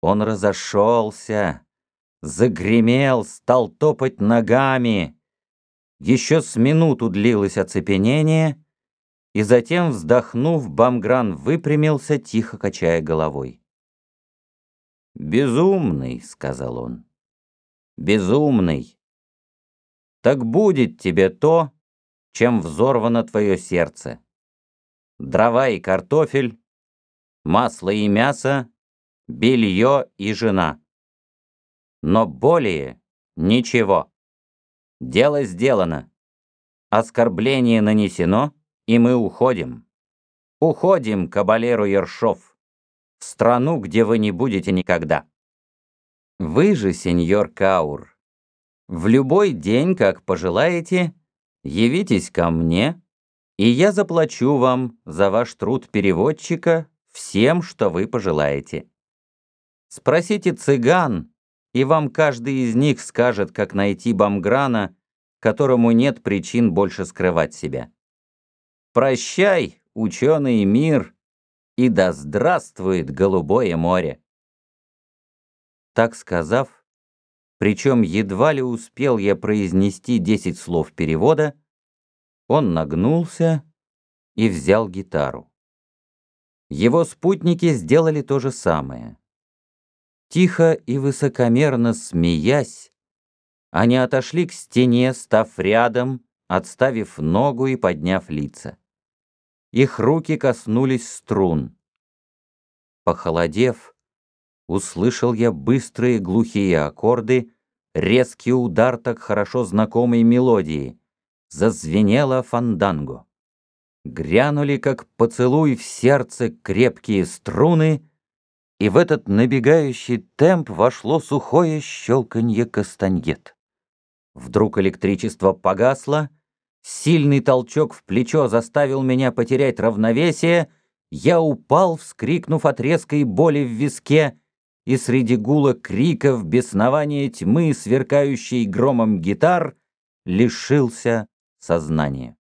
Он разошелся, загремел, стал топать ногами. Еще с минуту длилось оцепенение, и затем, вздохнув, Бамгран выпрямился, тихо качая головой. «Безумный», — сказал он, — «безумный. Так будет тебе то, чем взорвано твое сердце. Дрова и картофель, масло и мясо, белье и жена. Но более ничего. Дело сделано. Оскорбление нанесено, и мы уходим. Уходим, кабалеру Ершов, в страну, где вы не будете никогда. Вы же, сеньор Каур, в любой день, как пожелаете, явитесь ко мне, и я заплачу вам за ваш труд переводчика всем, что вы пожелаете. Спросите цыган, и вам каждый из них скажет, как найти Бамграна, которому нет причин больше скрывать себя. Прощай, ученый мир, и да здравствует голубое море. Так сказав, причем едва ли успел я произнести десять слов перевода, он нагнулся и взял гитару. Его спутники сделали то же самое. Тихо и высокомерно смеясь, они отошли к стене, став рядом, отставив ногу и подняв лица. Их руки коснулись струн. Похолодев, услышал я быстрые глухие аккорды, резкий удар так хорошо знакомой мелодии. Зазвенело фанданго. Грянули, как поцелуй в сердце, крепкие струны — и в этот набегающий темп вошло сухое щелканье кастаньет. Вдруг электричество погасло, сильный толчок в плечо заставил меня потерять равновесие, я упал, вскрикнув от резкой боли в виске, и среди гула криков, беснования тьмы, сверкающей громом гитар, лишился сознания.